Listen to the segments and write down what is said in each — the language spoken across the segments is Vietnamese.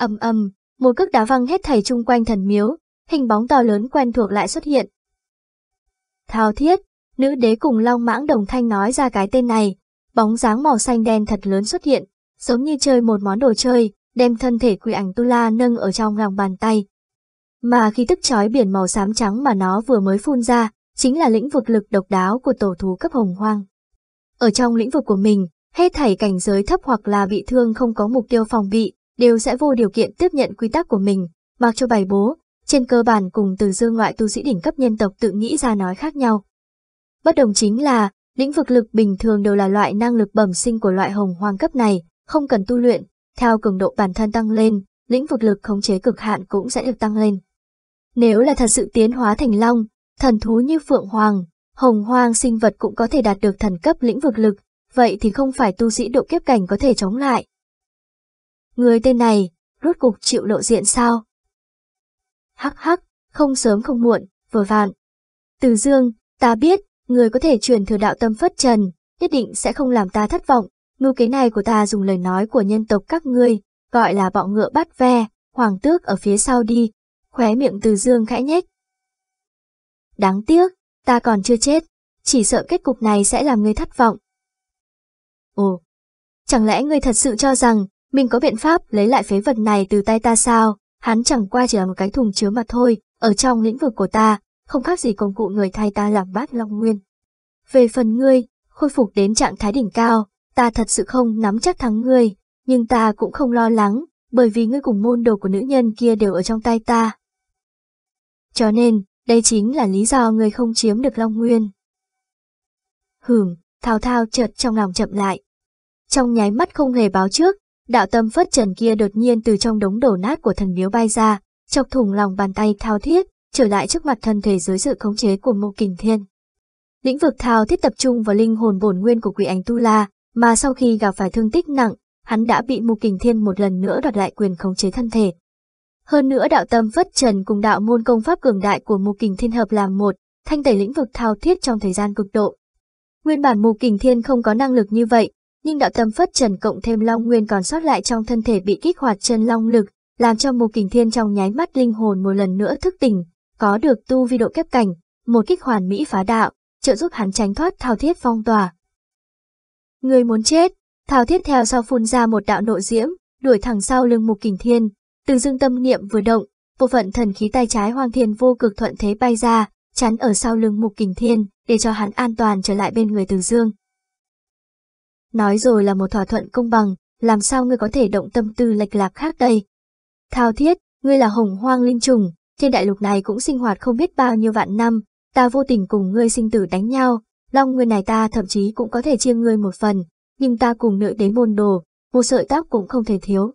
ầm ầm, một cước đá văng hết thảy chung quanh thần miếu, hình bóng to lớn quen thuộc lại xuất hiện. Thao thiết, nữ đế cùng long mãng đồng thanh nói ra cái tên này, bóng dáng màu xanh đen thật lớn xuất hiện, giống như chơi một món đồ chơi, đem thân thể quỷ ảnh tu la nâng ở trong lòng bàn tay. Mà khi tức chói biển màu xám trắng mà nó vừa mới phun ra, chính là lĩnh vực lực độc đáo của tổ thú cấp hồng hoang. Ở trong lĩnh vực của mình, hết thảy cảnh giới thấp hoặc là bị thương không có mục tiêu phòng bị, đều sẽ vô điều kiện tiếp nhận quy tắc của mình, mặc cho bài bố, trên cơ bản cùng từ dương ngoại tu sĩ đỉnh cấp nhân tộc tự nghĩ ra nói khác nhau. Bất đồng chính là, lĩnh vực lực bình thường đều là loại năng lực bẩm sinh của loại hồng hoang cấp này, không cần tu luyện, theo cường độ bản thân tăng lên, lĩnh vực lực khống chế cực hạn cũng sẽ được tăng lên. Nếu là thật sự tiến hóa thành long, thần thú như phượng hoàng, hồng hoang sinh vật cũng có thể đạt được thần cấp lĩnh vực lực, vậy thì không phải tu sĩ độ kiếp cảnh có thể chống lại. Người tên này, rốt cục chịu lộ diện sao? Hắc hắc, không sớm không muộn, vừa vạn. Từ dương, ta biết, người có thể truyền thừa đạo tâm phất trần, nhất định sẽ không làm ta thất vọng. Mưu kế này của ta dùng lời nói của nhân tộc các ngươi, gọi là bọ ngựa bắt ve, hoàng tước ở phía sau đi, khóe miệng từ dương khẽ nhếch. Đáng tiếc, ta còn chưa chết, chỉ sợ kết cục này sẽ làm ngươi thất vọng. Ồ, chẳng lẽ ngươi thật sự cho rằng mình có biện pháp lấy lại phế vật này từ tay ta sao? Hắn chẳng qua chỉ là một cái thùng chứa mà thôi, ở trong lĩnh vực của ta, không khác gì công cụ người thay ta làm bát long nguyên. Về phần ngươi, khôi phục đến trạng thái đỉnh cao, ta thật sự không nắm chắc thắng ngươi, nhưng ta cũng không lo lắng, bởi vì ngươi cùng môn đồ của nữ nhân kia đều ở trong tay ta. Cho nên, đây chính là lý do ngươi không chiếm được Long Nguyên. Hửm, thao thao chợt trong lòng chậm lại. Trong nháy mắt không hề báo trước, đạo tâm phất trần kia đột nhiên từ trong đống đổ nát của thần miếu bay ra, chọc thủng lòng bàn tay thao thiết, trở lại trước mặt thân thể dưới sự khống chế của mô kình thiên. Lĩnh vực thao thiết tập trung vào linh hồn bổn nguyên của quỷ ảnh Tu La, mà sau khi gặp phải thương tích nặng, hắn đã bị mù kình thiên một lần nữa đoạt lại quyền khống chế thân thể. Hơn nữa đạo tâm phất trần cùng đạo môn công pháp cường đại của mù kình thiên hợp làm một, thanh tẩy lĩnh vực thao thiết trong thời gian cực độ. Nguyên bản mù kình thiên không có năng lực như vậy, nhưng đạo tâm phất trần cộng thêm long nguyên còn sót lại trong thân thể bị kích hoạt chân long lực, làm cho mù kình thiên trong nháy mắt linh hồn một lần nữa thức tỉnh, có được tu vi độ kép cảnh, một kích hoàn mỹ phá đạo, trợ giúp hắn tránh thoát thao thiết phong tỏa. Người muốn chết, thao thiết theo sau phun ra một đạo nội diễm, đuổi thẳng sau lưng mục kình thiên, từ dương tâm niệm vừa động, bộ phận thần khí tay trái hoang thiên vô cực thuận thế bay ra, chắn ở sau lưng mục kình thiên, để cho hắn an toàn trở lại bên người từ dương. Nói rồi là một thỏa thuận công bằng, làm sao ngươi có thể động tâm tư lệch lạc khác đây? Thao thiết, ngươi là hồng hoang linh trùng, trên đại lục này cũng sinh hoạt không biết bao nhiêu vạn năm, ta vô tình cùng ngươi sinh tử đánh nhau, long nguyên này ta thậm chí cũng có thể chia ngươi một phần, nhưng ta cùng nữ đế môn đồ, một sợi tóc cũng không thể thiếu.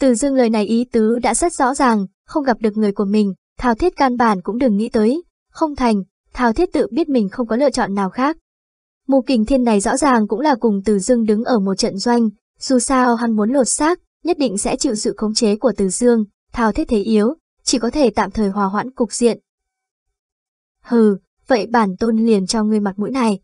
Từ dương lời này ý tứ đã rất rõ ràng, không gặp được người của mình, thao thiết căn bản cũng đừng nghĩ tới, không thành, thao thiết tự biết mình không có lựa chọn nào khác. Mù kình thiên này rõ ràng cũng là cùng từ dương đứng ở một trận doanh, dù sao hắn muốn lột xác, nhất định sẽ chịu sự khống chế của từ dương, thao thiết thế yếu, chỉ có thể tạm thời hòa hoãn cục diện. Hừ, vậy bản tôn liền cho ngươi mặt mũi này.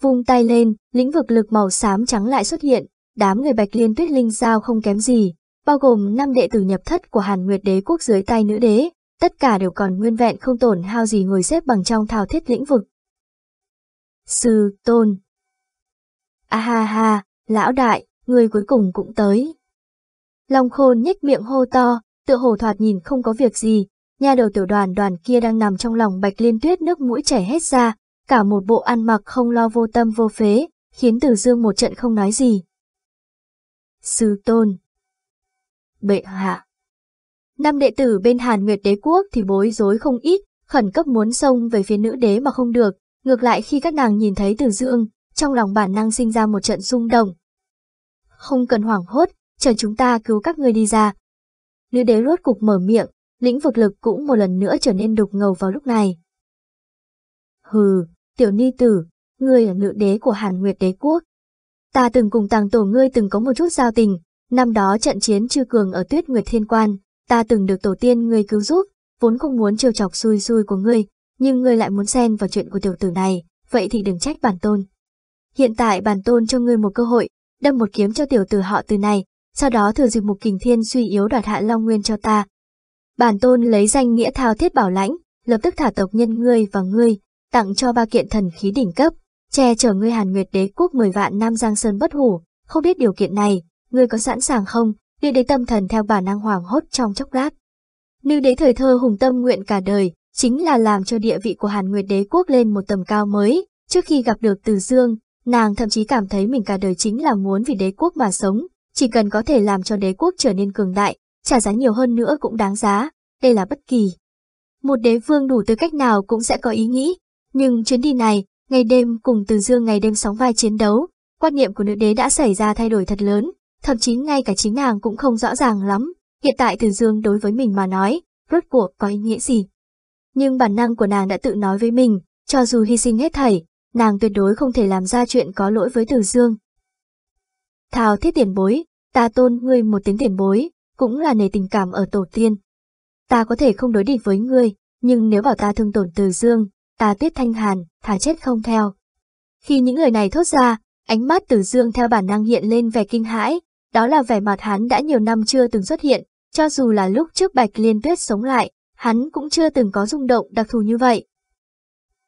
Vung tay lên, lĩnh vực lực màu xám trắng lại xuất hiện, đám người bạch liên tuyết linh giao không kém gì, bao gồm năm đệ tử nhập thất của Hàn Nguyệt đế quốc dưới tay nữ đế, tất cả đều còn nguyên vẹn không tổn hao gì ngồi xếp bằng trong thao thiết lĩnh vực. Sư tôn. A ha ha, lão đại, người cuối cùng cũng tới. Long khôn nhếch miệng hô to, tựa hồ thoạt nhìn không có việc gì, nha đầu tiểu đoàn đoàn kia đang nằm trong lòng bạch liên tuyết nước mũi chảy hết ra, cả một bộ ăn mặc không lo vô tâm vô phế, khiến Tử Dương một trận không nói gì. Sư tôn. Bệ hạ. Năm đệ tử bên Hàn Nguyệt đế quốc thì bối rối không ít, khẩn cấp muốn xông về phía nữ đế mà không được, ngược lại khi các nàng nhìn thấy Từ Dương, trong lòng bản năng sinh ra một trận rung động. Không cần hoảng hốt, chờ chúng ta cứu các ngươi đi ra. Nữ đế rốt cục mở miệng, lĩnh vực lực cũng một lần nữa trở nên đục ngầu vào lúc này. Hừ, tiểu ni tử, ngươi là nữ đế của Hàn Nguyệt đế quốc. Ta từng cùng tàng tổ ngươi từng có một chút giao tình, năm đó trận chiến chư cường ở tuyết Nguyệt Thiên Quan, ta từng được tổ tiên ngươi cứu giúp, vốn không muốn trêu chọc xui xui của ngươi, nhưng ngươi lại muốn xen vào chuyện của tiểu tử này, vậy thì đừng trách bản tôn. Hiện tại bản tôn cho ngươi một cơ hội, đâm một kiếm cho tiểu tử họ từ này, sau đó thừa dịp mục kình thiên suy yếu đoạt hạ Long Nguyên cho ta. Bản tôn lấy danh nghĩa thao thiết bảo lãnh, lập tức thả tộc nhân ngươi và ngươi, tặng cho ba kiện thần khí đỉnh cấp, che chở ngươi Hàn Nguyệt đế quốc 10 vạn Nam Giang Sơn bất hủ, không biết điều kiện này, ngươi có sẵn sàng không? Nữ đế tâm thần theo bản năng hoàng hốt trong chốc lát. Nữ đế thời thơ hùng tâm nguyện cả đời, chính là làm cho địa vị của Hàn Nguyệt đế quốc lên một tầm cao mới. Trước khi gặp được Từ Dương, nàng thậm chí cảm thấy mình cả đời chính là muốn vì đế quốc mà sống, chỉ cần có thể làm cho đế quốc trở nên cường đại, trả giá nhiều hơn nữa cũng đáng giá, đây là bất kỳ. Một đế vương đủ tư cách nào cũng sẽ có ý nghĩ, nhưng chuyến đi này, ngày đêm cùng Từ Dương ngày đêm sóng vai chiến đấu, quan niệm của nữ đế đã xảy ra thay đổi thật lớn, thậm chí ngay cả chính nàng cũng không rõ ràng lắm, hiện tại Từ Dương đối với mình mà nói, rốt cuộc có ý nghĩa gì. Nhưng bản năng của nàng đã tự nói với mình, cho dù hy sinh hết thảy, nàng tuyệt đối không thể làm ra chuyện có lỗi với Từ Dương. Thảo thiết tiền bối, ta tôn ngươi một tiếng tiền bối, cũng là nề tình cảm ở tổ tiên. Ta có thể không đối địch với ngươi, nhưng nếu bảo ta thương tổn Từ Dương, ta tiết thanh hàn, thả chết không theo. Khi những lời này thốt ra, ánh mắt Từ Dương theo bản năng hiện lên vẻ kinh hãi, đó là vẻ mặt hắn đã nhiều năm chưa từng xuất hiện, cho dù là lúc trước Bạch Liên Tuyết sống lại, hắn cũng chưa từng có rung động đặc thù như vậy.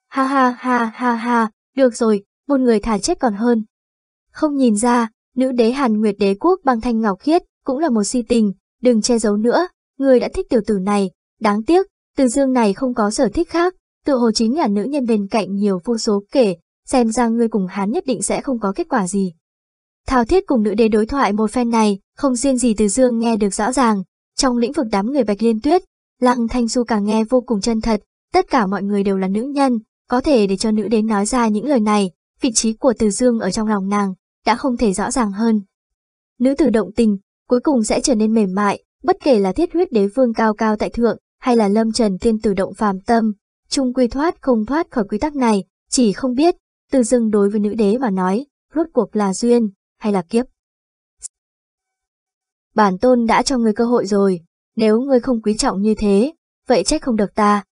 Ha ha ha ha ha, được rồi, một người thả chết còn hơn. Không nhìn ra, nữ đế Hàn Nguyệt đế quốc bằng thanh ngọc khiết, cũng là một si tình, đừng che giấu nữa, người đã thích tiểu tử này, đáng tiếc, từ dương này không có sở thích khác, tự hồ chính là nữ nhân bên cạnh nhiều vô số kể, xem ra ngươi cùng hắn nhất định sẽ không có kết quả gì. Thảo thiết cùng nữ đế đối thoại một phen này, không riêng gì từ dương nghe được rõ ràng, trong lĩnh vực đám người bạch liên tuyết, lăng thanh du càng nghe vô cùng chân thật, tất cả mọi người đều là nữ nhân, có thể để cho nữ đế nói ra những lời này, vị trí của từ dương ở trong lòng nàng, đã không thể rõ ràng hơn. Nữ tử động tình, cuối cùng sẽ trở nên mềm mại, bất kể là thiết huyết đế vương cao cao tại thượng, hay là lâm trần tiên tử động phàm tâm, chung quy thoát không thoát khỏi quy tắc này, chỉ không biết, từ Dương đối với nữ đế mà nói, rốt cuộc là duyên, hay là kiếp. Bản tôn đã cho người cơ hội rồi, nếu ngươi không quý trọng như thế, vậy trách không được ta.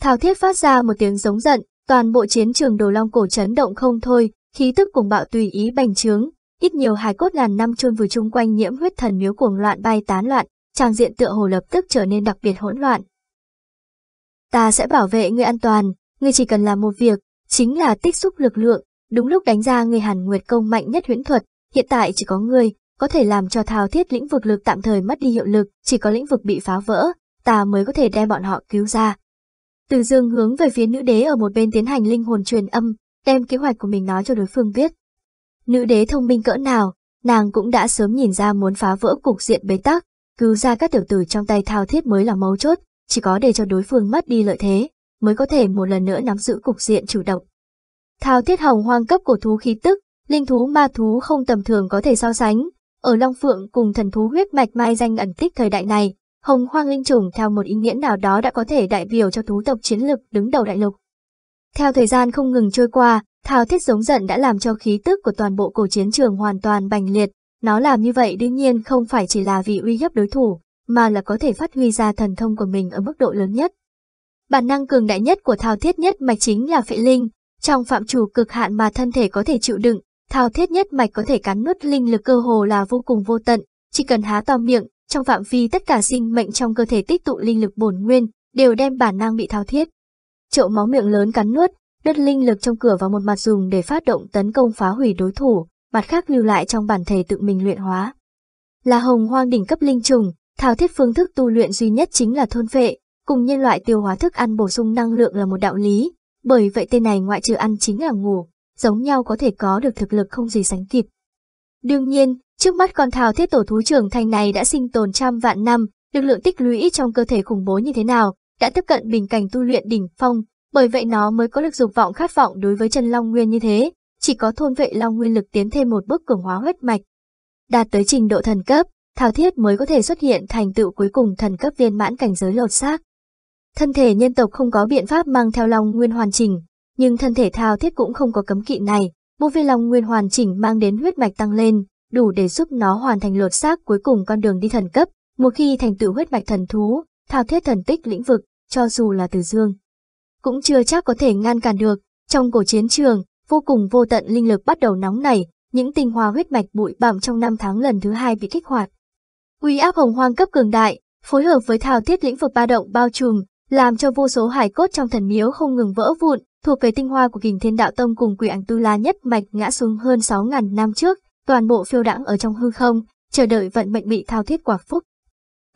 Thảo thiết phát ra một tiếng giống giận, toàn bộ chiến trường đồ long cổ chấn động không thôi, khí tức cùng bạo tùy ý bành trướng, ít nhiều hài cốt ngàn năm chôn vùi chung quanh nhiễm huyết thần miếu cuồng loạn bay tán loạn, trang diện tựa hồ lập tức trở nên đặc biệt hỗn loạn. Ta sẽ bảo vệ ngươi an toàn, ngươi chỉ cần làm một việc, chính là tích xúc lực lượng, đúng lúc đánh ra ngươi Hàn Nguyệt công mạnh nhất huyễn thuật, hiện tại chỉ có ngươi có thể làm cho thao thiết lĩnh vực lực tạm thời mất đi hiệu lực, chỉ có lĩnh vực bị phá vỡ, ta mới có thể đem bọn họ cứu ra. Từ dương hướng về phía nữ đế ở một bên tiến hành linh hồn truyền âm, đem kế hoạch của mình nói cho đối phương biết. Nữ đế thông minh cỡ nào, nàng cũng đã sớm nhìn ra muốn phá vỡ cục diện bế tắc, cứu ra các tiểu tử trong tay thao thiết mới là mấu chốt, chỉ có để cho đối phương mất đi lợi thế, mới có thể một lần nữa nắm giữ cục diện chủ động. Thao thiết hồng hoang cấp của thú khí tức, linh thú ma thú không tầm thường có thể so sánh, ở Long Phượng cùng thần thú huyết mạch mai danh ẩn tích thời đại này, hồng hoang linh trùng theo một ý nghĩa nào đó đã có thể đại biểu cho thú tộc chiến lực đứng đầu đại lục. Theo thời gian không ngừng trôi qua, thao thiết giống giận đã làm cho khí tức của toàn bộ cổ chiến trường hoàn toàn bành liệt, nó làm như vậy đương nhiên không phải chỉ là vì uy hiếp đối thủ, mà là có thể phát huy ra thần thông của mình ở mức độ lớn nhất. Bản năng cường đại nhất của thao thiết nhất mạch chính là phệ linh, trong phạm chủ cực hạn mà thân thể có thể chịu đựng, thao thiết nhất mạch có thể cắn nuốt linh lực cơ hồ là vô cùng vô tận, chỉ cần há to miệng, trong phạm vi tất cả sinh mệnh trong cơ thể tích tụ linh lực bổn nguyên, đều đem bản năng bị thao thiết. Chậu máu miệng lớn cắn nuốt, đất linh lực trong cửa vào một mặt dùng để phát động tấn công phá hủy đối thủ, mặt khác lưu lại trong bản thể tự mình luyện hóa. Là hồng hoang đỉnh cấp linh trùng, thao thiết phương thức tu luyện duy nhất chính là thôn phệ, cùng nhân loại tiêu hóa thức ăn bổ sung năng lượng là một đạo lý, bởi vậy tên này ngoại trừ ăn chính là ngủ, giống nhau có thể có được thực lực không gì sánh kịp. Đương nhiên, trước mắt con thảo thiết tổ thú trưởng thành này đã sinh tồn trăm vạn năm, lực lượng tích lũy trong cơ thể khủng bố như thế nào, đã tiếp cận bình cảnh tu luyện đỉnh phong, bởi vậy nó mới có lực dục vọng khát vọng đối với chân long nguyên như thế, chỉ có thôn vệ long nguyên lực tiến thêm một bước cường hóa huyết mạch. Đạt tới trình độ thần cấp, thảo thiết mới có thể xuất hiện thành tựu cuối cùng thần cấp viên mãn cảnh giới lột xác. Thân thể nhân tộc không có biện pháp mang theo long nguyên hoàn chỉnh, nhưng thân thể thao thiết cũng không có cấm kỵ này, một viên lòng nguyên hoàn chỉnh mang đến huyết mạch tăng lên, đủ để giúp nó hoàn thành lột xác cuối cùng con đường đi thần cấp, một khi thành tựu huyết mạch thần thú, thao thiết thần tích lĩnh vực, cho dù là từ dương. Cũng chưa chắc có thể ngăn cản được, trong cổ chiến trường, vô cùng vô tận linh lực bắt đầu nóng nảy, những tinh hoa huyết mạch bụi bặm trong năm tháng lần thứ hai bị kích hoạt. Uy áp hồng hoang cấp cường đại, phối hợp với thao thiết lĩnh vực ba động bao trùm, làm cho vô số hải cốt trong thần miếu không ngừng vỡ vụn, thuộc về tinh hoa của kình thiên đạo tông cùng quỷ ảnh tu la nhất mạch ngã xuống hơn 6.000 năm trước, toàn bộ phiêu đãng ở trong hư không, chờ đợi vận mệnh bị thao thiết quả phúc.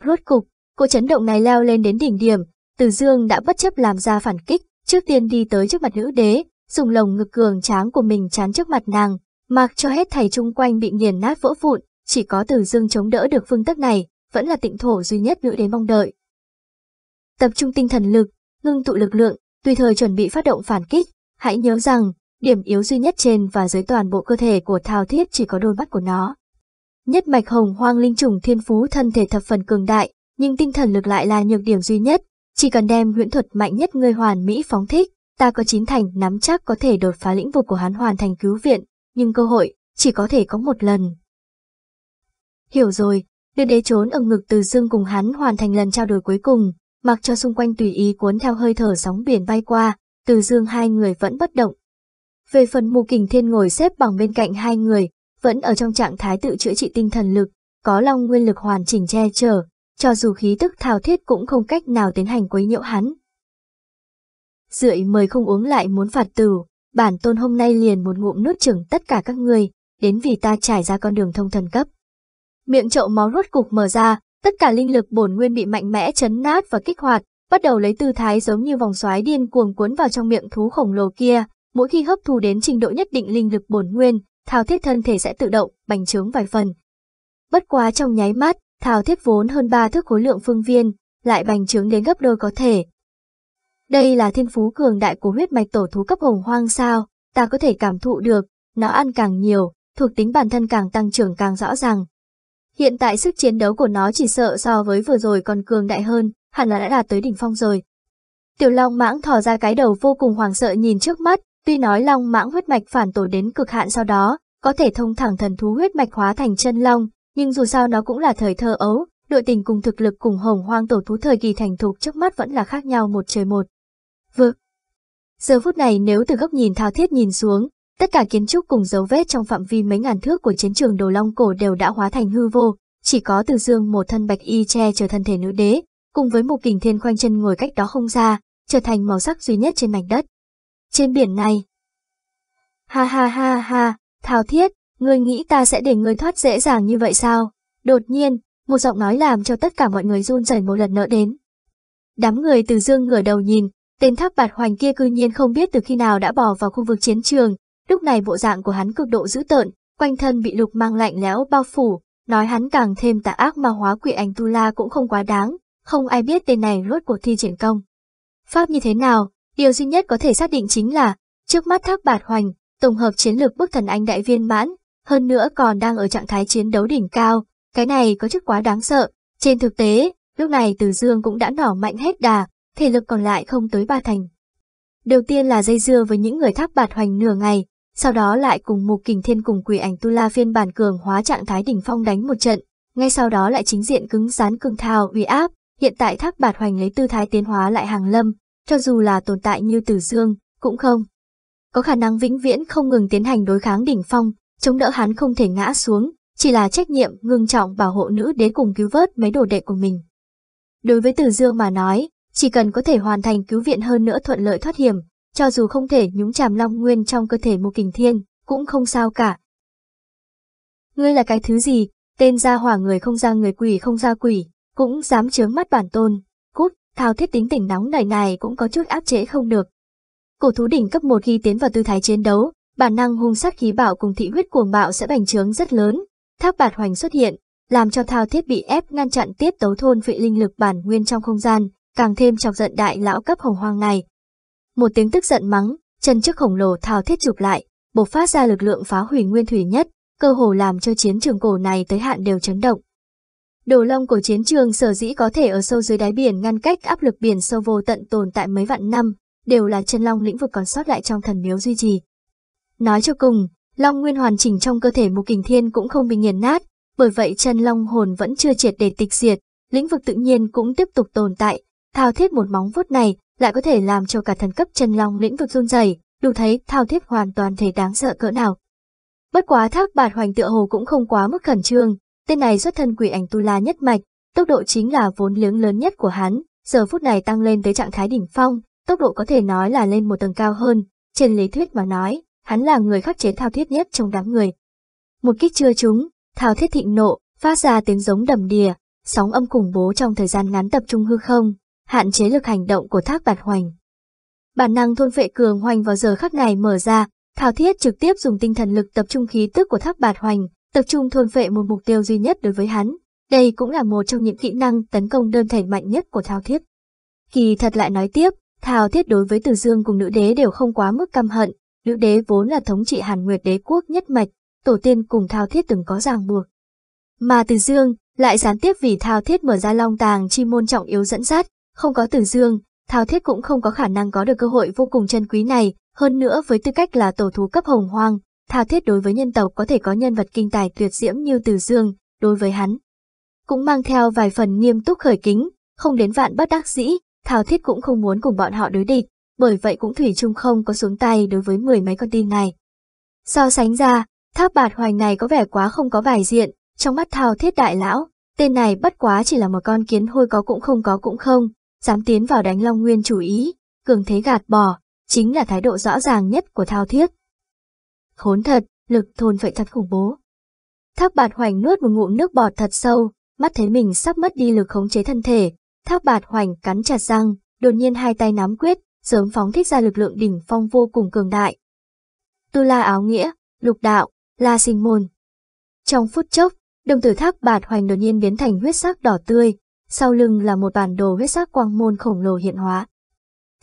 Rốt cục, cô chấn động này leo lên đến đỉnh điểm, từ dương đã bất chấp làm ra phản kích, trước tiên đi tới trước mặt nữ đế, dùng lồng ngực cường tráng của mình chán trước mặt nàng, mặc cho hết thầy chung quanh bị nghiền nát vỡ vụn, chỉ có từ dương chống đỡ được phương tức này, vẫn là tịnh thổ duy nhất nữ đế mong đợi. Tập trung tinh thần lực, ngưng tụ lực lượng, tùy thời chuẩn bị phát động phản kích, hãy nhớ rằng, điểm yếu duy nhất trên và dưới toàn bộ cơ thể của Thao Thiết chỉ có đôi mắt của nó. Nhất mạch hồng hoang linh trùng thiên phú thân thể thập phần cường đại, nhưng tinh thần lực lại là nhược điểm duy nhất, chỉ cần đem huyễn thuật mạnh nhất người hoàn mỹ phóng thích, ta có chín thành nắm chắc có thể đột phá lĩnh vực của hắn hoàn thành cứu viện, nhưng cơ hội chỉ có thể có một lần. Hiểu rồi, đưa đế trốn ở ngực từ dương cùng hắn hoàn thành lần trao đổi cuối cùng, mặc cho xung quanh tùy ý cuốn theo hơi thở sóng biển bay qua, từ dương hai người vẫn bất động. Về phần mù kình thiên ngồi xếp bằng bên cạnh hai người, vẫn ở trong trạng thái tự chữa trị tinh thần lực, có long nguyên lực hoàn chỉnh che chở, cho dù khí tức thao thiết cũng không cách nào tiến hành quấy nhiễu hắn. Rưỡi mời không uống lại muốn phạt tử, bản tôn hôm nay liền một ngụm nuốt chửng tất cả các người, đến vì ta trải ra con đường thông thần cấp. Miệng chậu máu rốt cục mở ra, tất cả linh lực bổn nguyên bị mạnh mẽ chấn nát và kích hoạt, bắt đầu lấy tư thái giống như vòng xoáy điên cuồng cuốn vào trong miệng thú khổng lồ kia, mỗi khi hấp thu đến trình độ nhất định linh lực bổn nguyên, thao thiết thân thể sẽ tự động bành trướng vài phần. Bất quá trong nháy mắt, thao thiết vốn hơn ba thước khối lượng phương viên, lại bành trướng đến gấp đôi có thể. Đây là thiên phú cường đại của huyết mạch tổ thú cấp hồng hoang sao, ta có thể cảm thụ được, nó ăn càng nhiều, thuộc tính bản thân càng tăng trưởng càng rõ ràng, Hiện tại sức chiến đấu của nó chỉ sợ so với vừa rồi còn cường đại hơn, hẳn là đã đạt tới đỉnh phong rồi. Tiểu Long Mãng thò ra cái đầu vô cùng hoảng sợ nhìn trước mắt, tuy nói Long Mãng huyết mạch phản tổ đến cực hạn sau đó, có thể thông thẳng thần thú huyết mạch hóa thành chân long, nhưng dù sao nó cũng là thời thơ ấu, đội tình cùng thực lực cùng hồng hoang tổ thú thời kỳ thành thục trước mắt vẫn là khác nhau một trời một. Vực. Giờ phút này nếu từ góc nhìn thao thiết nhìn xuống, Tất cả kiến trúc cùng dấu vết trong phạm vi mấy ngàn thước của chiến trường đồ long cổ đều đã hóa thành hư vô, chỉ có từ dương một thân bạch y che chở thân thể nữ đế, cùng với một kình thiên khoanh chân ngồi cách đó không xa, trở thành màu sắc duy nhất trên mảnh đất. Trên biển này. Ha ha ha ha, thao thiết, ngươi nghĩ ta sẽ để ngươi thoát dễ dàng như vậy sao? Đột nhiên, một giọng nói làm cho tất cả mọi người run rẩy một lần nữa đến. Đám người từ dương ngửa đầu nhìn, tên tháp bạt hoành kia cư nhiên không biết từ khi nào đã bỏ vào khu vực chiến trường, Lúc này bộ dạng của hắn cực độ dữ tợn, quanh thân bị lục mang lạnh lẽo bao phủ, nói hắn càng thêm tà ác mà hóa quỷ ảnh tu la cũng không quá đáng, không ai biết tên này rốt cuộc thi triển công. Pháp như thế nào, điều duy nhất có thể xác định chính là, trước mắt thác bạt hoành, tổng hợp chiến lược bức thần anh đại viên mãn, hơn nữa còn đang ở trạng thái chiến đấu đỉnh cao, cái này có chút quá đáng sợ. Trên thực tế, lúc này Từ Dương cũng đã nỏ mạnh hết đà, thể lực còn lại không tới ba thành. Đầu tiên là dây dưa với những người thác bạt hoành nửa ngày, sau đó lại cùng Mục Kình Thiên cùng Quỷ Ảnh Tu La phiên bản cường hóa trạng thái đỉnh phong đánh một trận, ngay sau đó lại chính diện cứng rắn cường thao uy áp, hiện tại Thác Bạt Hoành lấy tư thái tiến hóa lại hàng lâm, cho dù là tồn tại như Tử Dương, cũng không có khả năng vĩnh viễn không ngừng tiến hành đối kháng đỉnh phong, chống đỡ hắn không thể ngã xuống, chỉ là trách nhiệm ngưng trọng bảo hộ nữ đế cùng cứu vớt mấy đồ đệ của mình. Đối với Tử Dương mà nói, chỉ cần có thể hoàn thành cứu viện hơn nữa thuận lợi thoát hiểm, cho dù không thể nhúng chàm long nguyên trong cơ thể một kình thiên, cũng không sao cả. Ngươi là cái thứ gì, tên ra hỏa người không ra người quỷ không ra quỷ, cũng dám chướng mắt bản tôn, cút, thao thiết tính tỉnh nóng nảy này cũng có chút áp chế không được. Cổ thú đỉnh cấp một khi tiến vào tư thái chiến đấu, bản năng hung sát khí bạo cùng thị huyết cuồng bạo sẽ bành trướng rất lớn, tháp bạt hoành xuất hiện, làm cho thao thiết bị ép ngăn chặn tiết tấu thôn vị linh lực bản nguyên trong không gian, càng thêm chọc giận đại lão cấp hồng hoang này, một tiếng tức giận mắng, chân trước khổng lồ thao thiết chụp lại, bộc phát ra lực lượng phá hủy nguyên thủy nhất, cơ hồ làm cho chiến trường cổ này tới hạn đều chấn động. Đồ lông của chiến trường sở dĩ có thể ở sâu dưới đáy biển ngăn cách áp lực biển sâu vô tận tồn tại mấy vạn năm, đều là chân long lĩnh vực còn sót lại trong thần miếu duy trì. Nói cho cùng, long nguyên hoàn chỉnh trong cơ thể một kình thiên cũng không bị nghiền nát, bởi vậy chân long hồn vẫn chưa triệt để tịch diệt, lĩnh vực tự nhiên cũng tiếp tục tồn tại, thao thiết một móng vuốt này, lại có thể làm cho cả thần cấp chân long lĩnh vực run rẩy, đủ thấy thao thiết hoàn toàn thể đáng sợ cỡ nào. Bất quá thác bạt hoành tựa hồ cũng không quá mức khẩn trương, tên này xuất thân quỷ ảnh tu la nhất mạch, tốc độ chính là vốn liếng lớn nhất của hắn, giờ phút này tăng lên tới trạng thái đỉnh phong, tốc độ có thể nói là lên một tầng cao hơn, trên lý thuyết mà nói, hắn là người khắc chế thao thiết nhất trong đám người. Một kích chưa trúng, thao thiết thịnh nộ, phát ra tiếng giống đầm đìa, sóng âm khủng bố trong thời gian ngắn tập trung hư không, hạn chế lực hành động của thác bạt hoành. Bản năng thôn vệ cường hoành vào giờ khắc này mở ra, thao thiết trực tiếp dùng tinh thần lực tập trung khí tức của thác bạt hoành, tập trung thôn vệ một mục tiêu duy nhất đối với hắn. Đây cũng là một trong những kỹ năng tấn công đơn thể mạnh nhất của thao thiết. Kỳ thật lại nói tiếp, thao thiết đối với Từ Dương cùng nữ đế đều không quá mức căm hận, nữ đế vốn là thống trị Hàn Nguyệt đế quốc nhất mạch, tổ tiên cùng thao thiết từng có ràng buộc. Mà Từ Dương lại gián tiếp vì thao thiết mở ra long tàng chi môn trọng yếu dẫn dắt, không có Từ Dương, thao thiết cũng không có khả năng có được cơ hội vô cùng chân quý này, hơn nữa với tư cách là tổ thú cấp hồng hoang, thao thiết đối với nhân tộc có thể có nhân vật kinh tài tuyệt diễm như Từ Dương, đối với hắn. Cũng mang theo vài phần nghiêm túc khởi kính, không đến vạn bất đắc dĩ, thao thiết cũng không muốn cùng bọn họ đối địch, bởi vậy cũng thủy chung không có xuống tay đối với mười mấy con tin này. So sánh ra, tháp bạt hoành này có vẻ quá không có bài diện, trong mắt thao thiết đại lão, tên này bất quá chỉ là một con kiến hôi có cũng không có cũng không, dám tiến vào đánh Long Nguyên chủ ý, cường thế gạt bỏ, chính là thái độ rõ ràng nhất của thao thiết. Khốn thật, lực thôn vậy thật khủng bố. Thác bạt hoành nuốt một ngụm nước bọt thật sâu, mắt thấy mình sắp mất đi lực khống chế thân thể, thác bạt hoành cắn chặt răng, đột nhiên hai tay nắm quyết, sớm phóng thích ra lực lượng đỉnh phong vô cùng cường đại. Tu la áo nghĩa, lục đạo, la sinh môn. Trong phút chốc, đồng tử thác bạt hoành đột nhiên biến thành huyết sắc đỏ tươi, sau lưng là một bản đồ huyết sắc quang môn khổng lồ hiện hóa.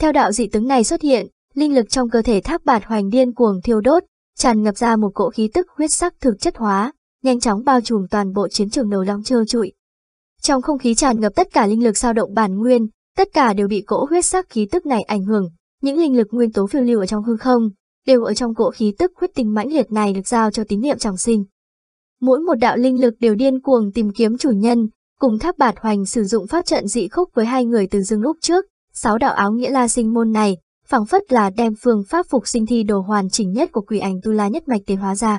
Theo đạo dị tướng này xuất hiện, linh lực trong cơ thể tháp bạt hoành điên cuồng thiêu đốt, tràn ngập ra một cỗ khí tức huyết sắc thực chất hóa, nhanh chóng bao trùm toàn bộ chiến trường đầu long trơ trụi. Trong không khí tràn ngập tất cả linh lực sao động bản nguyên, tất cả đều bị cỗ huyết sắc khí tức này ảnh hưởng, những linh lực nguyên tố phiêu lưu ở trong hư không, đều ở trong cỗ khí tức huyết tinh mãnh liệt này được giao cho tín niệm trọng sinh. Mỗi một đạo linh lực đều điên cuồng tìm kiếm chủ nhân, cùng tháp bạt hoành sử dụng pháp trận dị khúc với hai người từ dương lúc trước, sáu đạo áo nghĩa la sinh môn này, phảng phất là đem phương pháp phục sinh thi đồ hoàn chỉnh nhất của quỷ ảnh tu la nhất mạch tiến hóa ra.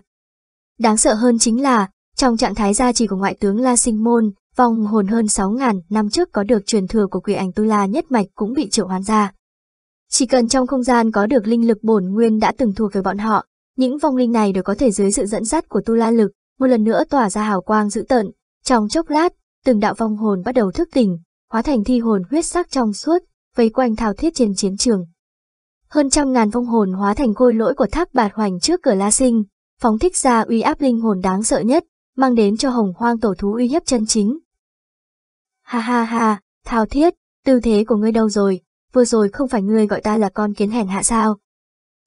Đáng sợ hơn chính là, trong trạng thái gia trì của ngoại tướng La Sinh Môn, vòng hồn hơn 6.000 năm trước có được truyền thừa của quỷ ảnh tu la nhất mạch cũng bị triệu hoán ra. Chỉ cần trong không gian có được linh lực bổn nguyên đã từng thuộc về bọn họ, những vong linh này đều có thể dưới sự dẫn dắt của tu la lực, một lần nữa tỏa ra hào quang dữ tợn. Trong chốc lát, từng đạo vong hồn bắt đầu thức tỉnh, hóa thành thi hồn huyết sắc trong suốt, vây quanh thao thiết trên chiến trường. Hơn trăm ngàn vong hồn hóa thành khôi lỗi của tháp bạt hoành trước cửa La Sinh, phóng thích ra uy áp linh hồn đáng sợ nhất, mang đến cho hồng hoang tổ thú uy hiếp chân chính. Ha ha ha, thao thiết, tư thế của ngươi đâu rồi, vừa rồi không phải ngươi gọi ta là con kiến hèn hạ sao?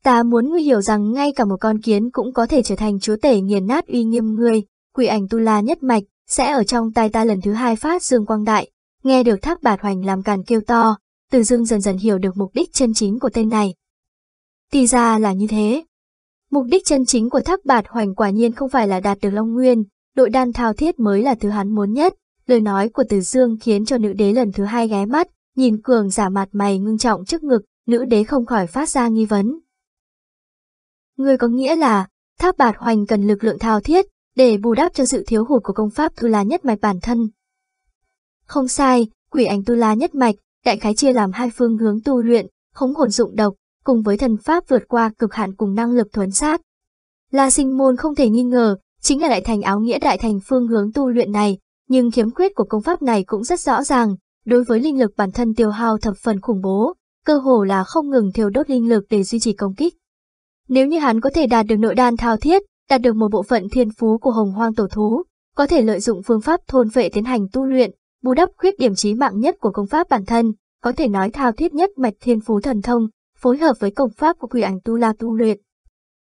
Ta muốn ngươi hiểu rằng ngay cả một con kiến cũng có thể trở thành chúa tể nghiền nát uy nghiêm ngươi, quỷ ảnh tu la nhất mạch, sẽ ở trong tay ta lần thứ hai phát dương quang đại. Nghe được thác bạt hoành làm càn kêu to, từ dương dần dần hiểu được mục đích chân chính của tên này. Thì ra là như thế. Mục đích chân chính của thác bạt hoành quả nhiên không phải là đạt được Long Nguyên, đội đan thao thiết mới là thứ hắn muốn nhất. Lời nói của Từ Dương khiến cho nữ đế lần thứ hai ghé mắt, nhìn cường giả mặt mày ngưng trọng trước ngực, nữ đế không khỏi phát ra nghi vấn. Người có nghĩa là, tháp bạt hoành cần lực lượng thao thiết, để bù đắp cho sự thiếu hụt của công pháp tu la nhất mạch bản thân. Không sai, quỷ ảnh tu la nhất mạch, đại khái chia làm hai phương hướng tu luyện, khống hồn dụng độc, cùng với thần pháp vượt qua cực hạn cùng năng lực thuấn sát. La sinh môn không thể nghi ngờ, chính là đại thành áo nghĩa đại thành phương hướng tu luyện này, nhưng khiếm khuyết của công pháp này cũng rất rõ ràng, đối với linh lực bản thân tiêu hao thập phần khủng bố, cơ hồ là không ngừng thiêu đốt linh lực để duy trì công kích. Nếu như hắn có thể đạt được nội đan thao thiết, đạt được một bộ phận thiên phú của hồng hoang tổ thú, có thể lợi dụng phương pháp thôn vệ tiến hành tu luyện, bù đắp khuyết điểm trí mạng nhất của công pháp bản thân, có thể nói thao thiết nhất mạch thiên phú thần thông, phối hợp với công pháp của quỷ ảnh tu la tu luyện.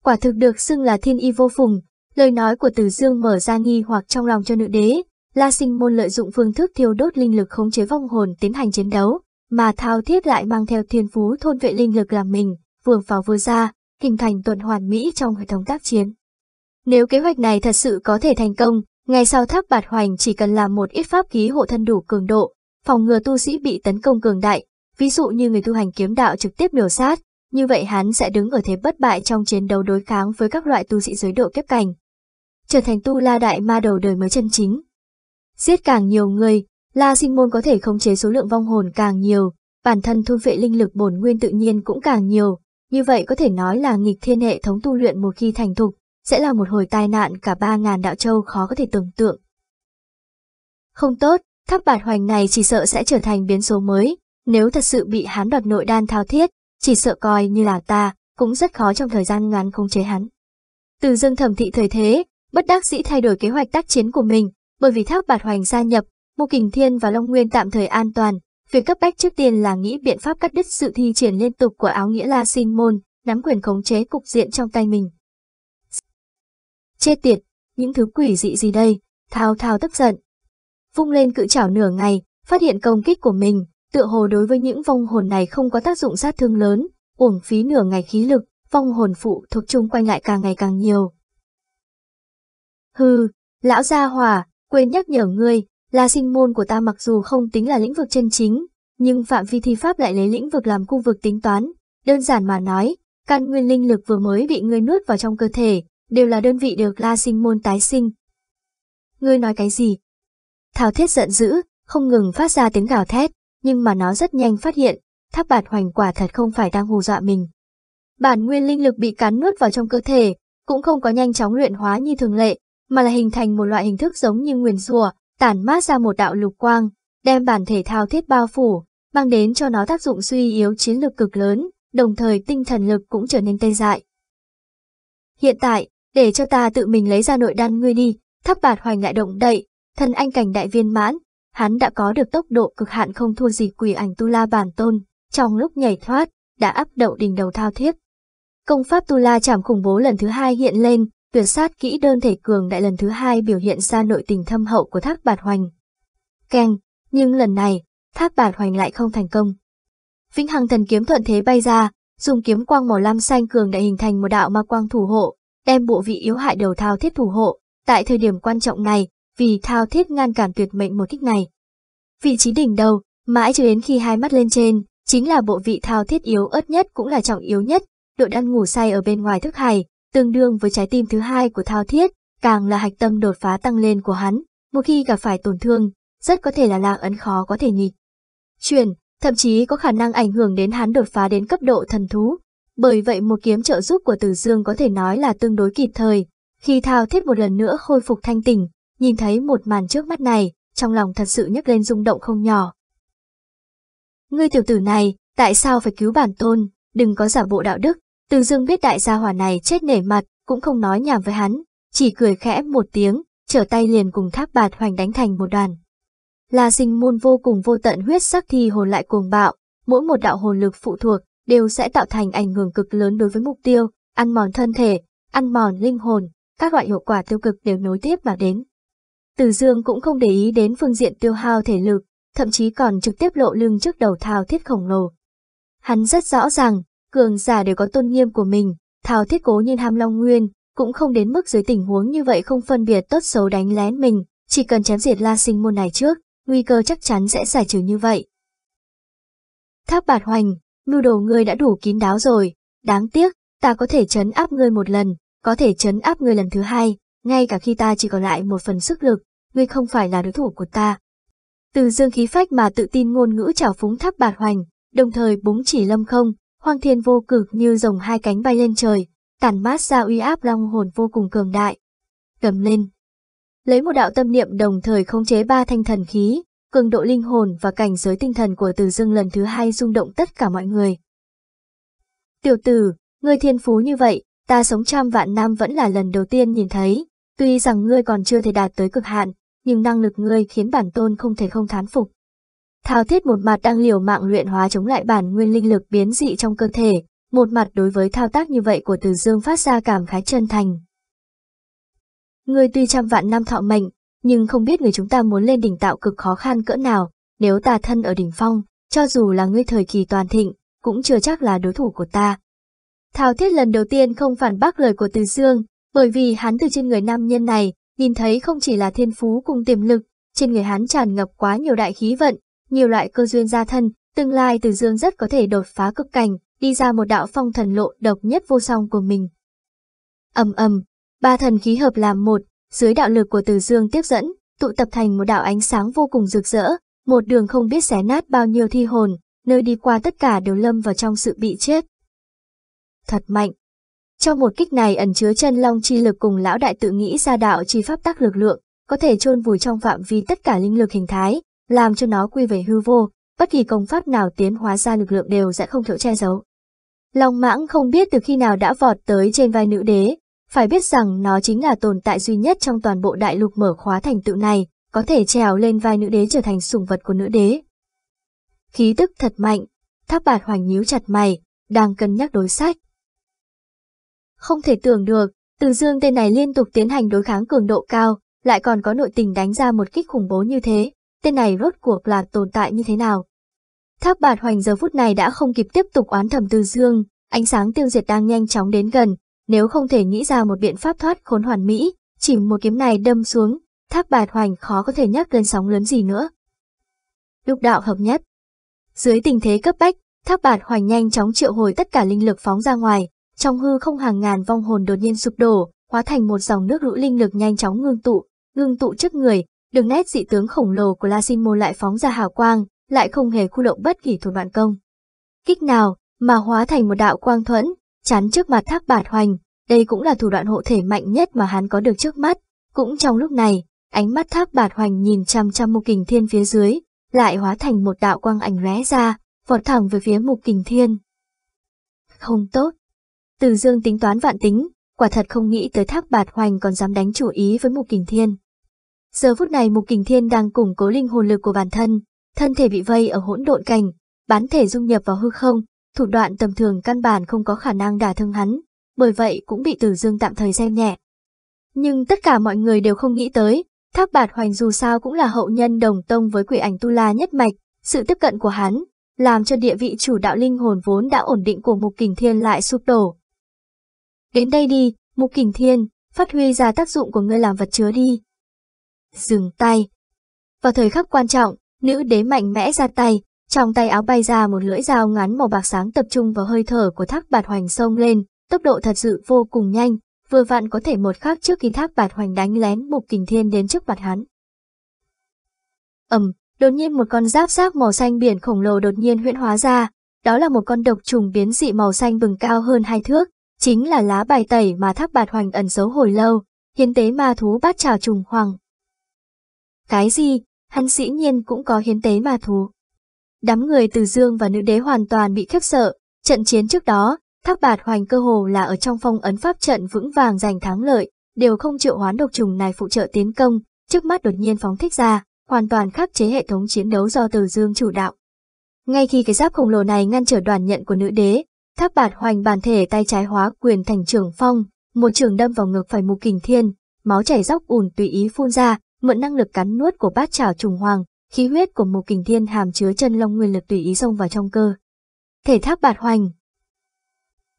Quả thực được xưng là thiên y vô phùng, lời nói của Từ Dương mở ra nghi hoặc trong lòng cho nữ đế, La Sinh Môn lợi dụng phương thức thiêu đốt linh lực khống chế vong hồn tiến hành chiến đấu, mà Thao Thiết lại mang theo thiên phú thôn vệ linh lực làm mình, vừa vào vừa ra, hình thành tuần hoàn mỹ trong hệ thống tác chiến. Nếu kế hoạch này thật sự có thể thành công, ngày sau tháp bạt hoành chỉ cần làm một ít pháp ký hộ thân đủ cường độ, phòng ngừa tu sĩ bị tấn công cường đại, ví dụ như người tu hành kiếm đạo trực tiếp miểu sát, như vậy hắn sẽ đứng ở thế bất bại trong chiến đấu đối kháng với các loại tu sĩ giới độ kiếp cảnh. Trở thành tu la đại ma đầu đời mới chân chính. Giết càng nhiều người, La Sinh Môn có thể khống chế số lượng vong hồn càng nhiều, bản thân thu vệ linh lực bổn nguyên tự nhiên cũng càng nhiều, như vậy có thể nói là nghịch thiên hệ thống tu luyện một khi thành thục, sẽ là một hồi tai nạn cả ba ngàn đạo châu khó có thể tưởng tượng. Không tốt, tháp bạt hoành này chỉ sợ sẽ trở thành biến số mới, nếu thật sự bị hắn đoạt nội đan thao thiết, chỉ sợ coi như là ta, cũng rất khó trong thời gian ngắn khống chế hắn. Từ dương thẩm thị thời thế, bất đắc dĩ thay đổi kế hoạch tác chiến của mình, bởi vì tháp bạt hoành gia nhập, Mộ Kình Thiên và Long Nguyên tạm thời an toàn, việc cấp bách trước tiên là nghĩ biện pháp cắt đứt sự thi triển liên tục của áo nghĩa La Sinh Môn, nắm quyền khống chế cục diện trong tay mình. Chết tiệt, những thứ quỷ dị gì đây, thao thao tức giận. Vung lên cự chảo nửa ngày, phát hiện công kích của mình, tựa hồ đối với những vong hồn này không có tác dụng sát thương lớn, uổng phí nửa ngày khí lực, vong hồn phụ thuộc chung quanh lại càng ngày càng nhiều. Hừ, lão gia hòa, quên nhắc nhở ngươi, là sinh môn của ta mặc dù không tính là lĩnh vực chân chính, nhưng phạm vi thi pháp lại lấy lĩnh vực làm khu vực tính toán. Đơn giản mà nói, căn nguyên linh lực vừa mới bị ngươi nuốt vào trong cơ thể, đều là đơn vị được la sinh môn tái sinh. Ngươi nói cái gì? Thảo thiết giận dữ, không ngừng phát ra tiếng gào thét, nhưng mà nó rất nhanh phát hiện, tháp bạt hoành quả thật không phải đang hù dọa mình. Bản nguyên linh lực bị cắn nuốt vào trong cơ thể, cũng không có nhanh chóng luyện hóa như thường lệ, mà là hình thành một loại hình thức giống như nguyền rùa, tản mát ra một đạo lục quang, đem bản thể thao thiết bao phủ, mang đến cho nó tác dụng suy yếu chiến lực cực lớn, đồng thời tinh thần lực cũng trở nên tê dại. Hiện tại, để cho ta tự mình lấy ra nội đan ngươi đi, tháp bạt hoành ngại động đậy, thần anh cảnh đại viên mãn, hắn đã có được tốc độ cực hạn không thua gì quỷ ảnh tu la bản tôn, trong lúc nhảy thoát, đã áp đậu đỉnh đầu thao thiết. Công pháp tu la chảm khủng bố lần thứ hai hiện lên, tuyệt sát kỹ đơn thể cường đại lần thứ hai biểu hiện ra nội tình thâm hậu của thác bạt hoành. Keng, nhưng lần này, thác bạt hoành lại không thành công. Vĩnh hằng thần kiếm thuận thế bay ra, dùng kiếm quang màu lam xanh cường đại hình thành một đạo ma quang thủ hộ, đem bộ vị yếu hại đầu thao thiết thủ hộ. Tại thời điểm quan trọng này, vì thao thiết ngăn cản tuyệt mệnh một kích này. Vị trí đỉnh đầu, mãi cho đến khi hai mắt lên trên, chính là bộ vị thao thiết yếu ớt nhất cũng là trọng yếu nhất, đội đan ngủ say ở bên ngoài thức hải tương đương với trái tim thứ hai của thao thiết, càng là hạch tâm đột phá tăng lên của hắn, một khi gặp phải tổn thương, rất có thể là lạc ấn khó có thể nghịch. Chuyển, thậm chí có khả năng ảnh hưởng đến hắn đột phá đến cấp độ thần thú. Bởi vậy một kiếm trợ giúp của Tử Dương có thể nói là tương đối kịp thời. Khi thao thiết một lần nữa khôi phục thanh tỉnh, nhìn thấy một màn trước mắt này, trong lòng thật sự nhấc lên rung động không nhỏ. Ngươi tiểu tử này, tại sao phải cứu bản tôn, đừng có giả bộ đạo đức, từ dương biết đại gia hỏa này chết nể mặt, cũng không nói nhảm với hắn, chỉ cười khẽ một tiếng, trở tay liền cùng tháp bạt hoành đánh thành một đoàn. Là sinh môn vô cùng vô tận huyết sắc thì hồn lại cuồng bạo, mỗi một đạo hồn lực phụ thuộc đều sẽ tạo thành ảnh hưởng cực lớn đối với mục tiêu, ăn mòn thân thể, ăn mòn linh hồn, các loại hiệu quả tiêu cực đều nối tiếp mà đến. Từ dương cũng không để ý đến phương diện tiêu hao thể lực, thậm chí còn trực tiếp lộ lưng trước đầu thao thiết khổng lồ. Hắn rất rõ ràng, cường giả đều có tôn nghiêm của mình, thao thiết cố nhiên ham long nguyên, cũng không đến mức dưới tình huống như vậy không phân biệt tốt xấu đánh lén mình, chỉ cần chém diệt la sinh môn này trước, nguy cơ chắc chắn sẽ giải trừ như vậy. Tháp bạt hoành, mưu đồ ngươi đã đủ kín đáo rồi, đáng tiếc, ta có thể chấn áp ngươi một lần, có thể chấn áp ngươi lần thứ hai, ngay cả khi ta chỉ còn lại một phần sức lực, ngươi không phải là đối thủ của ta. Từ dương khí phách mà tự tin ngôn ngữ trào phúng tháp bạt hoành, đồng thời búng chỉ lâm không, hoang thiên vô cực như rồng hai cánh bay lên trời, tản mát ra uy áp long hồn vô cùng cường đại. cầm lên. Lấy một đạo tâm niệm đồng thời khống chế ba thanh thần khí, cường độ linh hồn và cảnh giới tinh thần của từ dương lần thứ hai rung động tất cả mọi người. Tiểu tử, ngươi thiên phú như vậy, ta sống trăm vạn năm vẫn là lần đầu tiên nhìn thấy, tuy rằng ngươi còn chưa thể đạt tới cực hạn, nhưng năng lực ngươi khiến bản tôn không thể không thán phục. Thao thiết một mặt đang liều mạng luyện hóa chống lại bản nguyên linh lực biến dị trong cơ thể, một mặt đối với thao tác như vậy của Từ Dương phát ra cảm khái chân thành. Ngươi tuy trăm vạn năm thọ mệnh, nhưng không biết người chúng ta muốn lên đỉnh tạo cực khó khăn cỡ nào, nếu ta thân ở đỉnh phong, cho dù là ngươi thời kỳ toàn thịnh, cũng chưa chắc là đối thủ của ta. Thao thiết lần đầu tiên không phản bác lời của Từ Dương, bởi vì hắn từ trên người nam nhân này, nhìn thấy không chỉ là thiên phú cùng tiềm lực, trên người hắn tràn ngập quá nhiều đại khí vận, nhiều loại cơ duyên gia thân, tương lai Từ Dương rất có thể đột phá cực cảnh, đi ra một đạo phong thần lộ độc nhất vô song của mình. ầm ầm, ba thần khí hợp làm một, dưới đạo lực của Từ Dương tiếp dẫn, tụ tập thành một đạo ánh sáng vô cùng rực rỡ, một đường không biết xé nát bao nhiêu thi hồn, nơi đi qua tất cả đều lâm vào trong sự bị chết. Thật mạnh. Trong một kích này ẩn chứa chân long chi lực cùng lão đại tự nghĩ ra đạo chi pháp tác lực lượng, có thể chôn vùi trong phạm vi tất cả linh lực hình thái, làm cho nó quy về hư vô, bất kỳ công pháp nào tiến hóa ra lực lượng đều sẽ không thể che giấu. Long mãng không biết từ khi nào đã vọt tới trên vai nữ đế, phải biết rằng nó chính là tồn tại duy nhất trong toàn bộ đại lục mở khóa thành tựu này, có thể trèo lên vai nữ đế trở thành sủng vật của nữ đế. Khí tức thật mạnh, tháp bạt hoành nhíu chặt mày, đang cân nhắc đối sách. Không thể tưởng được, từ dương tên này liên tục tiến hành đối kháng cường độ cao, lại còn có nội tình đánh ra một kích khủng bố như thế, tên này rốt cuộc là tồn tại như thế nào. Tháp bạt hoành giờ phút này đã không kịp tiếp tục oán thầm từ dương, ánh sáng tiêu diệt đang nhanh chóng đến gần, nếu không thể nghĩ ra một biện pháp thoát khốn hoàn mỹ, chỉ một kiếm này đâm xuống, tháp bạt hoành khó có thể nhắc lên sóng lớn gì nữa. Lục đạo hợp nhất Dưới tình thế cấp bách, tháp bạt hoành nhanh chóng triệu hồi tất cả linh lực phóng ra ngoài, trong hư không hàng ngàn vong hồn đột nhiên sụp đổ, hóa thành một dòng nước lũ linh lực nhanh chóng ngưng tụ, ngưng tụ trước người, đường nét dị tướng khổng lồ của La Sinh Môn lại phóng ra hào quang, lại không hề khu động bất kỳ thủ đoạn công. Kích nào, mà hóa thành một đạo quang thuẫn, chắn trước mặt thác bạt hoành, đây cũng là thủ đoạn hộ thể mạnh nhất mà hắn có được trước mắt. Cũng trong lúc này, ánh mắt thác bạt hoành nhìn chăm chăm mục kình thiên phía dưới, lại hóa thành một đạo quang ảnh lóe ra, vọt thẳng về phía mục kình thiên. Không tốt. Từ dương tính toán vạn tính, quả thật không nghĩ tới thác bạt hoành còn dám đánh chủ ý với mục kình thiên. Giờ phút này mục kình thiên đang củng cố linh hồn lực của bản thân, thân thể bị vây ở hỗn độn cảnh, bán thể dung nhập vào hư không, thủ đoạn tầm thường căn bản không có khả năng đả thương hắn, bởi vậy cũng bị Tử Dương tạm thời xem nhẹ. Nhưng tất cả mọi người đều không nghĩ tới, Thác Bạt Hoành dù sao cũng là hậu nhân đồng tông với quỷ ảnh Tu La nhất mạch, sự tiếp cận của hắn, làm cho địa vị chủ đạo linh hồn vốn đã ổn định của Mục Kình Thiên lại sụp đổ. Đến đây đi, Mục Kình Thiên, phát huy ra tác dụng của ngươi làm vật chứa đi. Dừng tay. Vào thời khắc quan trọng, nữ đế mạnh mẽ ra tay, trong tay áo bay ra một lưỡi dao ngắn màu bạc sáng tập trung vào hơi thở của thác bạt hoành sông lên, tốc độ thật sự vô cùng nhanh, vừa vặn có thể một khắc trước khi thác bạt hoành đánh lén mục kình thiên đến trước mặt hắn. ầm, đột nhiên một con giáp xác màu xanh biển khổng lồ đột nhiên huyễn hóa ra, đó là một con độc trùng biến dị màu xanh bừng cao hơn hai thước, chính là lá bài tẩy mà thác bạt hoành ẩn giấu hồi lâu, hiến tế ma thú bát trào trùng hoàng. Cái gì, hắn dĩ nhiên cũng có hiến tế ma thú. Đám người từ dương và nữ đế hoàn toàn bị khiếp sợ, trận chiến trước đó, Thác bạt hoành cơ hồ là ở trong phong ấn pháp trận vững vàng giành thắng lợi, đều không chịu hoán độc trùng này phụ trợ tiến công, trước mắt đột nhiên phóng thích ra, hoàn toàn khắc chế hệ thống chiến đấu do Từ Dương chủ đạo. Ngay khi cái giáp khổng lồ này ngăn trở đoàn nhận của nữ đế, Thác bạt hoành bàn thể tay trái hóa quyền thành trường phong, một trường đâm vào ngực phải mục kình thiên, máu chảy dốc ùn tùy ý phun ra, mượn năng lực cắn nuốt của bát trảo trùng hoàng, khí huyết của mục kình thiên hàm chứa chân long nguyên lực tùy ý xông vào trong cơ. Thể thác bạt hoành,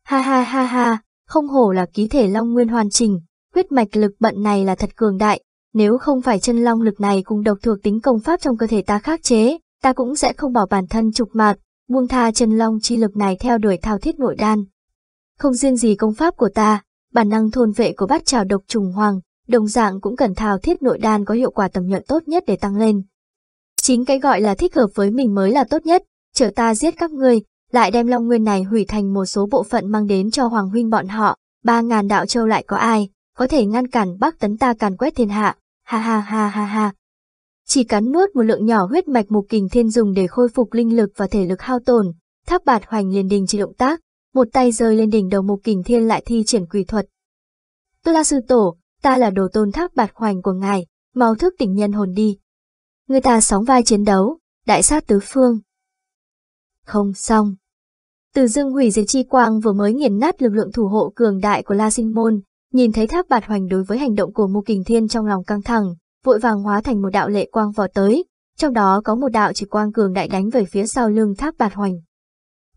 Ha ha ha ha, không hổ là ký thể long nguyên hoàn chỉnh, huyết mạch lực bận này là thật cường đại, nếu không phải chân long lực này cùng độc thuộc tính công pháp trong cơ thể ta khắc chế, ta cũng sẽ không bảo bản thân trục mạc, buông tha chân long chi lực này theo đuổi thao thiết nội đan. Không riêng gì công pháp của ta, bản năng thôn vệ của bát trào độc trùng hoàng, đồng dạng cũng cần thao thiết nội đan có hiệu quả tầm nhuận tốt nhất để tăng lên. Chính cái gọi là thích hợp với mình mới là tốt nhất, chờ ta giết các ngươi, lại đem Long Nguyên này hủy thành một số bộ phận mang đến cho Hoàng huynh bọn họ, ba ngàn đạo châu lại có ai, có thể ngăn cản Bắc tấn ta càn quét thiên hạ, ha ha ha ha ha. Chỉ cắn nuốt một lượng nhỏ huyết mạch mục kình thiên dùng để khôi phục linh lực và thể lực hao tổn, tháp bạt hoành liền đình chỉ động tác, một tay rơi lên đỉnh đầu mục kình thiên lại thi triển quỷ thuật. Tôi là sư tổ, ta là đồ tôn tháp bạt hoành của ngài, mau thức tỉnh nhân hồn đi. Người ta sóng vai chiến đấu, đại sát tứ phương. Không xong. Từ dương hủy diệt chi quang vừa mới nghiền nát lực lượng thủ hộ cường đại của La Sinh Môn, nhìn thấy tháp bạt hoành đối với hành động của Mục Kình Thiên trong lòng căng thẳng, vội vàng hóa thành một đạo lệ quang vò tới, trong đó có một đạo chỉ quang cường đại đánh về phía sau lưng tháp bạt hoành.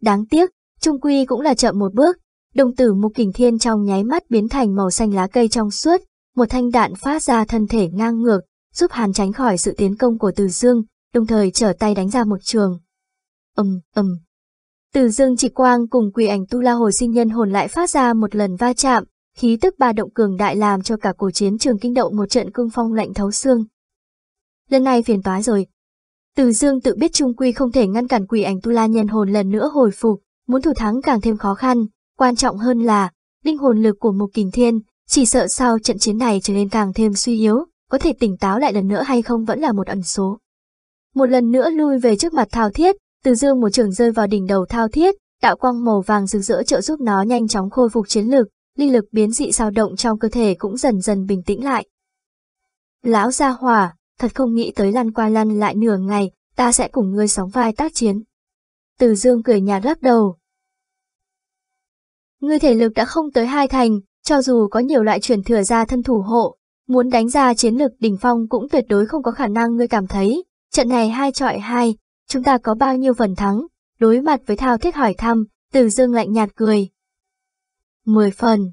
Đáng tiếc, trung quy cũng là chậm một bước, đồng tử Mục Kình Thiên trong nháy mắt biến thành màu xanh lá cây trong suốt, một thanh đạn phát ra thân thể ngang ngược, giúp hắn tránh khỏi sự tiến công của Từ Dương, đồng thời trở tay đánh ra một trường, ầm ầm. Từ dương chỉ quang cùng quỷ ảnh tu la hồi sinh nhân hồn lại phát ra một lần va chạm, khí tức ba động cường đại làm cho cả cổ chiến trường kinh động một trận cương phong lạnh thấu xương. Lần này phiền toái rồi. Từ dương tự biết trung quy không thể ngăn cản quỷ ảnh tu la nhân hồn lần nữa hồi phục, muốn thủ thắng càng thêm khó khăn, quan trọng hơn là, linh hồn lực của Mục kình thiên, chỉ sợ sau trận chiến này trở nên càng thêm suy yếu, có thể tỉnh táo lại lần nữa hay không vẫn là một ẩn số. Một lần nữa lui về trước mặt thao thiết, từ dương một trường rơi vào đỉnh đầu thao thiết, đạo quang màu vàng rực rỡ trợ giúp nó nhanh chóng khôi phục chiến lực, linh lực biến dị sao động trong cơ thể cũng dần dần bình tĩnh lại. Lão gia hỏa, thật không nghĩ tới lăn qua lăn lại nửa ngày, ta sẽ cùng ngươi sóng vai tác chiến. Từ dương cười nhạt lắc đầu. Ngươi thể lực đã không tới hai thành, cho dù có nhiều loại chuyển thừa ra thân thủ hộ, muốn đánh ra chiến lược đỉnh phong cũng tuyệt đối không có khả năng ngươi cảm thấy, trận này hai trọi hai, chúng ta có bao nhiêu phần thắng, đối mặt với thao thiết hỏi thăm, từ dương lạnh nhạt cười. Mười phần.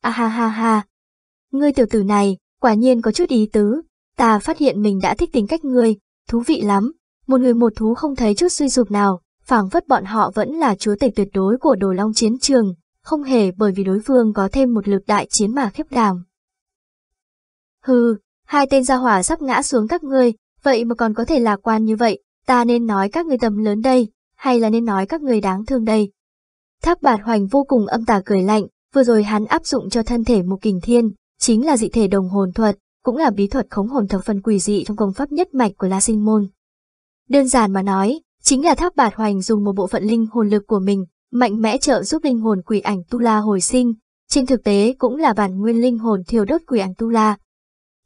À ha ha ha. Ngươi tiểu tử này, quả nhiên có chút ý tứ, ta phát hiện mình đã thích tính cách ngươi, thú vị lắm, một người một thú không thấy chút suy sụp nào, phảng phất bọn họ vẫn là chúa tể tuyệt đối của đồ long chiến trường, không hề bởi vì đối phương có thêm một lực đại chiến mà khiếp đảm. Hừ, hai tên gia hỏa sắp ngã xuống các ngươi, vậy mà còn có thể lạc quan như vậy, ta nên nói các người tầm lớn đây, hay là nên nói các người đáng thương đây. Tháp bạt hoành vô cùng âm tà cười lạnh, vừa rồi hắn áp dụng cho thân thể một kình thiên, chính là dị thể đồng hồn thuật, cũng là bí thuật khống hồn thập phần quỷ dị trong công pháp nhất mạch của La Sinh Môn. Đơn giản mà nói, chính là tháp bạt hoành dùng một bộ phận linh hồn lực của mình, mạnh mẽ trợ giúp linh hồn quỷ ảnh Tu La hồi sinh, trên thực tế cũng là bản nguyên linh hồn thiêu đốt quỷ ảnh Tu La.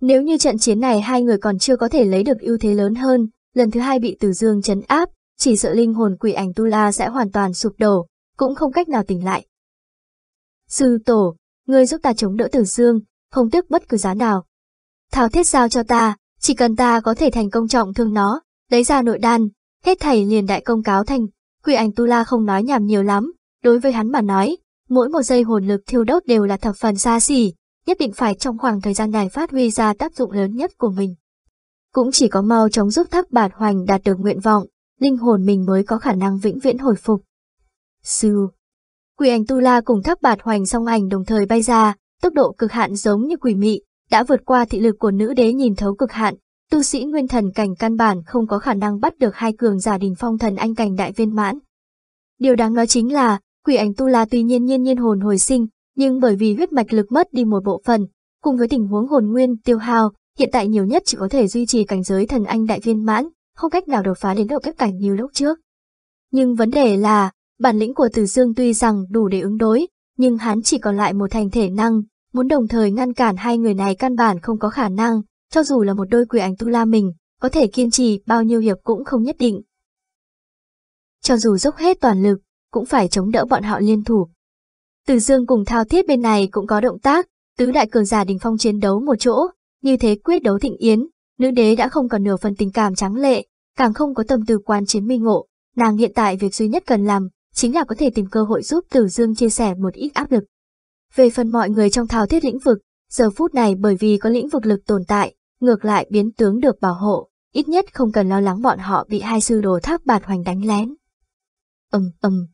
Nếu như trận chiến này hai người còn chưa có thể lấy được ưu thế lớn hơn, lần thứ hai bị Tử Dương chấn áp, chỉ sợ linh hồn quỷ ảnh Tu La sẽ hoàn toàn sụp đổ, cũng không cách nào tỉnh lại. Sư tổ, ngươi giúp ta chống đỡ Tử Dương, không tiếc bất cứ giá nào. Thảo thiết giao cho ta, chỉ cần ta có thể thành công trọng thương nó, lấy ra nội đan, hết thầy liền đại công cáo thành. Quỷ ảnh Tu La không nói nhảm nhiều lắm, đối với hắn mà nói, mỗi một giây hồn lực thiêu đốt đều là thập phần xa xỉ, nhất định phải trong khoảng thời gian này phát huy ra tác dụng lớn nhất của mình. Cũng chỉ có mau chóng giúp thác bạt hoành đạt được nguyện vọng, linh hồn mình mới có khả năng vĩnh viễn hồi phục. Sư Quỷ ảnh Tu La cùng thác bạt hoành song ảnh đồng thời bay ra, tốc độ cực hạn giống như quỷ mị, đã vượt qua thị lực của nữ đế nhìn thấu cực hạn, tu sĩ nguyên thần cảnh căn bản không có khả năng bắt được hai cường giả đình phong thần anh cảnh đại viên mãn. Điều đáng nói chính là, quỷ ảnh Tu La tuy nhiên nhiên nhiên hồn hồi sinh, nhưng bởi vì huyết mạch lực mất đi một bộ phần, cùng với tình huống hồn nguyên tiêu hao, hiện tại nhiều nhất chỉ có thể duy trì cảnh giới thần anh đại viên mãn, không cách nào đột phá đến độ cấp cảnh như lúc trước. Nhưng vấn đề là, bản lĩnh của Từ Dương tuy rằng đủ để ứng đối, nhưng hắn chỉ còn lại một thành thể năng, muốn đồng thời ngăn cản hai người này căn bản không có khả năng, cho dù là một đôi quỷ ảnh tu la mình, có thể kiên trì bao nhiêu hiệp cũng không nhất định. Cho dù dốc hết toàn lực, cũng phải chống đỡ bọn họ liên thủ. Từ Dương cùng thao thiết bên này cũng có động tác, tứ đại cường giả đình phong chiến đấu một chỗ, như thế quyết đấu thịnh yến, nữ đế đã không còn nửa phần tình cảm trắng lệ, càng không có tâm tư quan chiến minh ngộ, nàng hiện tại việc duy nhất cần làm, chính là có thể tìm cơ hội giúp Tử Dương chia sẻ một ít áp lực. Về phần mọi người trong thao thiết lĩnh vực, giờ phút này bởi vì có lĩnh vực lực tồn tại, ngược lại biến tướng được bảo hộ, ít nhất không cần lo lắng bọn họ bị hai sư đồ tháp bạt hoành đánh lén. Ầm ầm.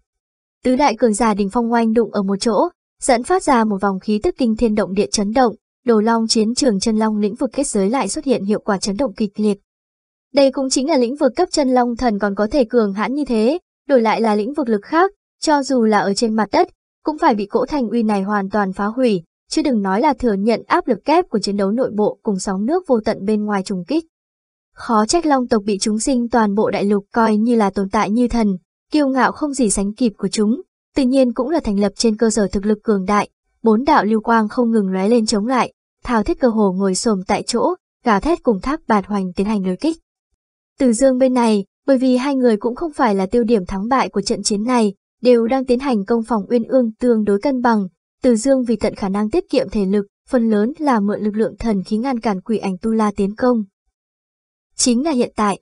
Tứ đại cường giả đình phong oanh đụng ở một chỗ, dẫn phát ra một vòng khí tức kinh thiên động địa chấn động, đồ long chiến trường chân long lĩnh vực kết giới lại xuất hiện hiệu quả chấn động kịch liệt. Đây cũng chính là lĩnh vực cấp chân long thần còn có thể cường hãn như thế, đổi lại là lĩnh vực lực khác, cho dù là ở trên mặt đất, cũng phải bị cỗ thành uy này hoàn toàn phá hủy, chứ đừng nói là thừa nhận áp lực kép của chiến đấu nội bộ cùng sóng nước vô tận bên ngoài trùng kích. Khó trách long tộc bị chúng sinh toàn bộ đại lục coi như là tồn tại như thần, kiêu ngạo không gì sánh kịp của chúng, tự nhiên cũng là thành lập trên cơ sở thực lực cường đại, bốn đạo lưu quang không ngừng lóe lên chống lại, thao thiết cơ hồ ngồi xồm tại chỗ, gào thét cùng tháp bạt hoành tiến hành đối kích. Từ dương bên này, bởi vì hai người cũng không phải là tiêu điểm thắng bại của trận chiến này, đều đang tiến hành công phòng uyên ương tương đối cân bằng, từ dương vì tận khả năng tiết kiệm thể lực, phần lớn là mượn lực lượng thần khí ngăn cản quỷ ảnh tu la tiến công. Chính là hiện tại,